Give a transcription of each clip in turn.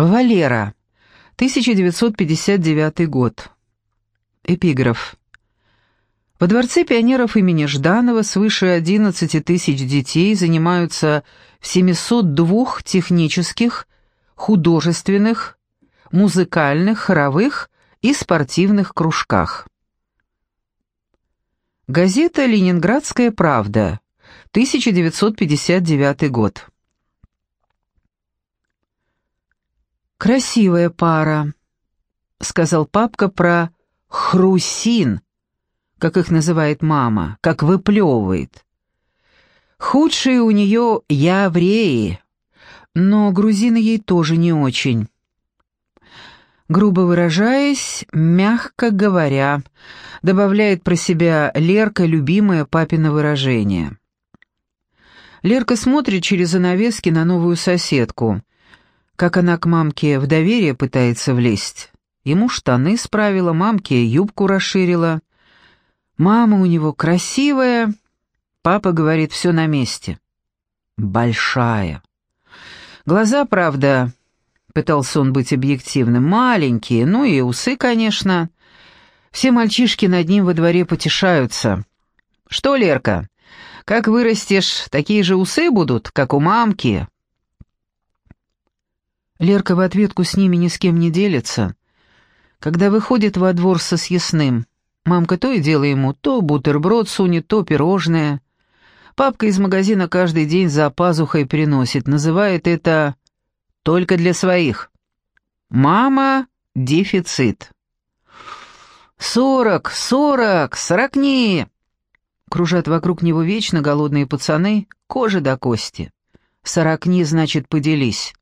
Валера, 1959 год. Эпиграф. Во Дворце пионеров имени Жданова свыше 11 тысяч детей занимаются в 702 технических, художественных, музыкальных, хоровых и спортивных кружках. Газета «Ленинградская правда», 1959 год. «Красивая пара», — сказал папка про «хрусин», как их называет мама, как выплевывает. Худшие у нее евреи, но грузины ей тоже не очень. Грубо выражаясь, мягко говоря, добавляет про себя Лерка любимое папино выражение. Лерка смотрит через занавески на новую соседку — как она к мамке в доверие пытается влезть. Ему штаны справила, мамке юбку расширила. Мама у него красивая, папа говорит, все на месте. Большая. Глаза, правда, пытался он быть объективным, маленькие, ну и усы, конечно. Все мальчишки над ним во дворе потешаются. «Что, Лерка, как вырастешь, такие же усы будут, как у мамки?» Лерка в ответку с ними ни с кем не делится. Когда выходит во двор со съестным, мамка то и дело ему то бутерброд сунет, то пирожное. Папка из магазина каждый день за пазухой приносит, называет это «только для своих». Мама — дефицит. «Сорок, сорок, сорокни!» Кружат вокруг него вечно голодные пацаны, кожа до кости. «Сорокни, значит, поделись».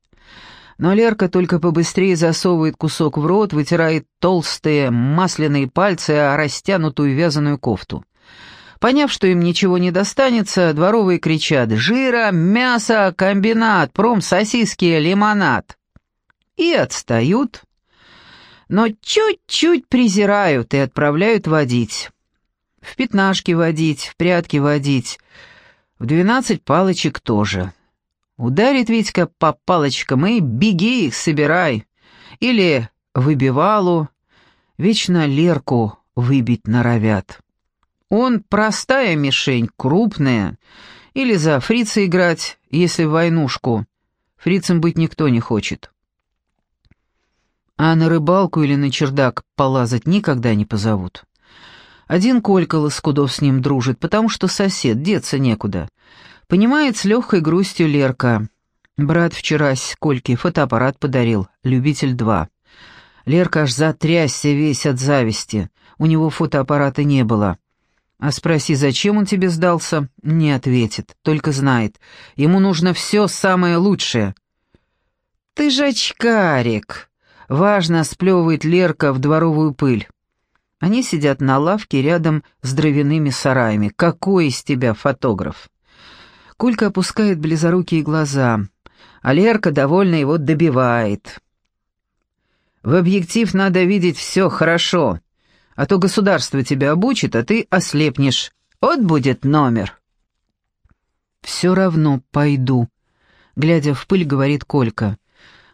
Но Лерка только побыстрее засовывает кусок в рот, вытирает толстые масляные пальцы о растянутую вязаную кофту. Поняв, что им ничего не достанется, дворовые кричат «Жира, мясо, комбинат, пром, сосиски, лимонад!» И отстают, но чуть-чуть презирают и отправляют водить. В пятнашки водить, в прятки водить, в двенадцать палочек тоже. Ударит Витька по палочкам и беги их собирай. Или выбивалу, вечно Лерку выбить норовят. Он простая мишень, крупная. Или за фрица играть, если в войнушку. Фрицем быть никто не хочет. А на рыбалку или на чердак полазать никогда не позовут. Один Колька Лоскудов с ним дружит, потому что сосед, деться некуда. Понимает с легкой грустью Лерка. Брат вчера с фотоаппарат подарил, любитель 2. Лерка аж затрясся весь от зависти. У него фотоаппарата не было. А спроси, зачем он тебе сдался, не ответит, только знает. Ему нужно все самое лучшее. «Ты же очкарик!» — важно сплевывает Лерка в дворовую пыль. Они сидят на лавке рядом с дровяными сараями. «Какой из тебя фотограф?» Кулька опускает близорукие глаза, а Лерка довольно его добивает. «В объектив надо видеть все хорошо, а то государство тебя обучит, а ты ослепнешь. Вот будет номер». «Все равно пойду», — глядя в пыль, говорит Колька.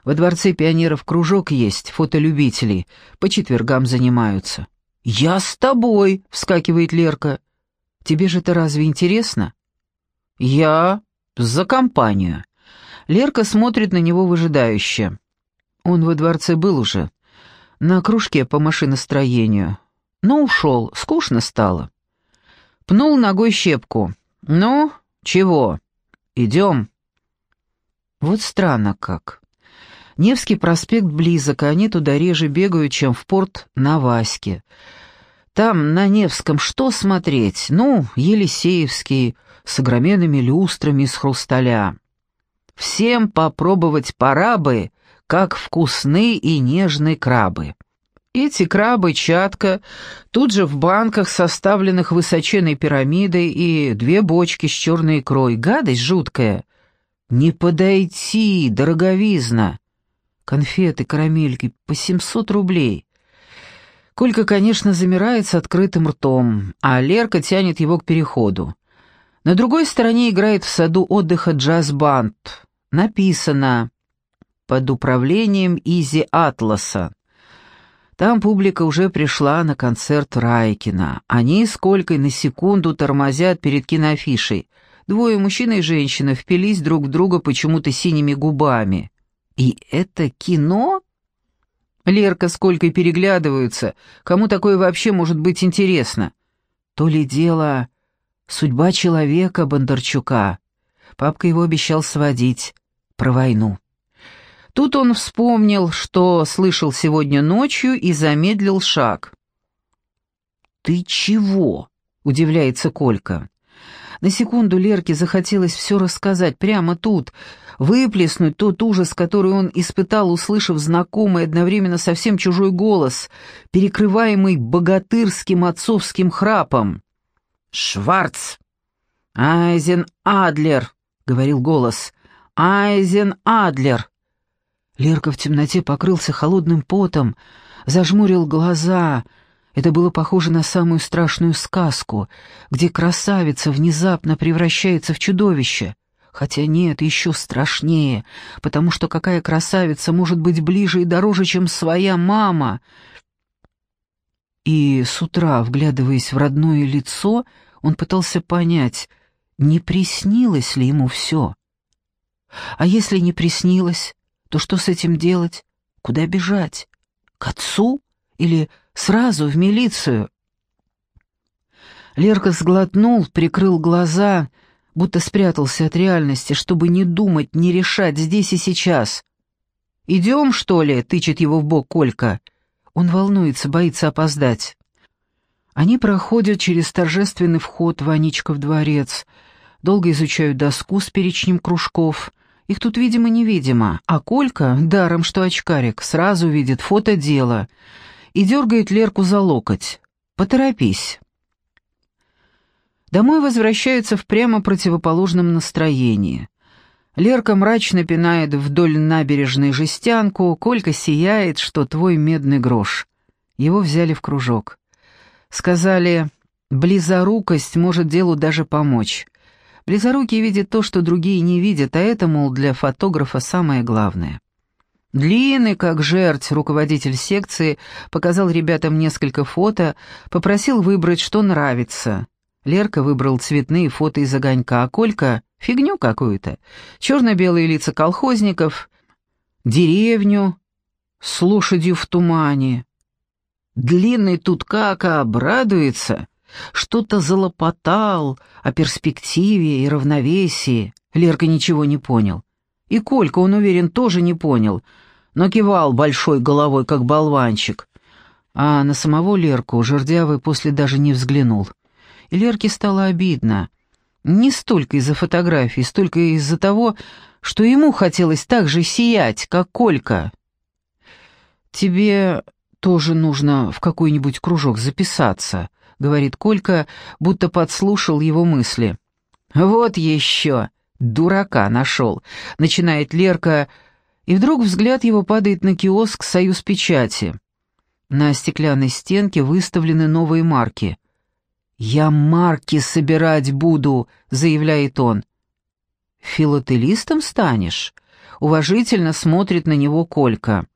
«Во дворце пионеров кружок есть, фотолюбителей, по четвергам занимаются». «Я с тобой», — вскакивает Лерка. «Тебе же это разве интересно?» «Я за компанию». Лерка смотрит на него выжидающе. Он во дворце был уже. На кружке по машиностроению. Но ушел, скучно стало. Пнул ногой щепку. «Ну, чего? Идем». Вот странно как. Невский проспект близок, а они туда реже бегают, чем в порт на Ваське. Там, на Невском, что смотреть? Ну, Елисеевский, с огроменными люстрами из хрусталя. Всем попробовать пора бы, как вкусны и нежные крабы. Эти крабы чатка тут же в банках, составленных высоченной пирамидой, и две бочки с черной икрой. Гадость жуткая. Не подойти, дороговизна. Конфеты, карамельки по 700 рублей. Колька, конечно, замирает с открытым ртом, а Лерка тянет его к переходу. На другой стороне играет в саду отдыха джаз-банд. Написано под управлением Изи Атласа. Там публика уже пришла на концерт Райкина. Они с Колькой на секунду тормозят перед киноафишей. Двое мужчина и женщина впились друг в друга почему-то синими губами. И это кино? Лерка с Колькой переглядываются. Кому такое вообще может быть интересно? То ли дело судьба человека Бондарчука. Папка его обещал сводить. Про войну. Тут он вспомнил, что слышал сегодня ночью и замедлил шаг. «Ты чего?» — удивляется Колька. На секунду Лерке захотелось все рассказать прямо тут, выплеснуть тот ужас, который он испытал, услышав знакомый одновременно совсем чужой голос, перекрываемый богатырским отцовским храпом. «Шварц!» «Айзен Адлер!» — говорил голос. «Айзен Адлер!» Лерка в темноте покрылся холодным потом, зажмурил глаза. Это было похоже на самую страшную сказку, где красавица внезапно превращается в чудовище. Хотя нет, еще страшнее, потому что какая красавица может быть ближе и дороже, чем своя мама? И с утра, вглядываясь в родное лицо, он пытался понять, не приснилось ли ему все. А если не приснилось, то что с этим делать? Куда бежать? К отцу? Или сразу в милицию? Лерка сглотнул, прикрыл глаза, будто спрятался от реальности, чтобы не думать, не решать здесь и сейчас. «Идем, что ли?» — тычет его в бок Колька. Он волнуется, боится опоздать. Они проходят через торжественный вход в Аничков дворец, долго изучают доску с перечнем кружков — их тут видимо-невидимо, а Колька, даром что очкарик, сразу видит фото дела и дергает Лерку за локоть. «Поторопись». Домой возвращаются в прямо противоположном настроении. Лерка мрачно пинает вдоль набережной жестянку, Колька сияет, что твой медный грош. Его взяли в кружок. Сказали, близорукость может делу даже помочь. Близорукий видит то, что другие не видят, а это, мол, для фотографа самое главное. Длинный, как жерть, руководитель секции показал ребятам несколько фото, попросил выбрать, что нравится. Лерка выбрал цветные фото из огонька, а Колька — фигню какую-то. Черно-белые лица колхозников, деревню с лошадью в тумане. Длинный тут как обрадуется. Что-то залопотал о перспективе и равновесии. Лерка ничего не понял. И Колька, он уверен, тоже не понял, но кивал большой головой, как болванчик. А на самого Лерку Жердявый после даже не взглянул. И Лерке стало обидно. Не столько из-за фотографий, столько из-за того, что ему хотелось так же сиять, как Колька. «Тебе тоже нужно в какой-нибудь кружок записаться», — говорит Колька, будто подслушал его мысли. «Вот еще! Дурака нашел!» — начинает Лерка, и вдруг взгляд его падает на киоск «Союз печати». На стеклянной стенке выставлены новые марки. «Я марки собирать буду», — заявляет он. «Филателистом станешь?» — уважительно смотрит на него Колька.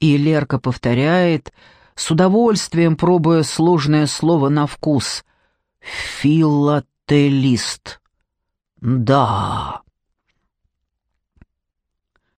И Лерка повторяет, с удовольствием пробуя сложное слово на вкус. «Филателист». «Да».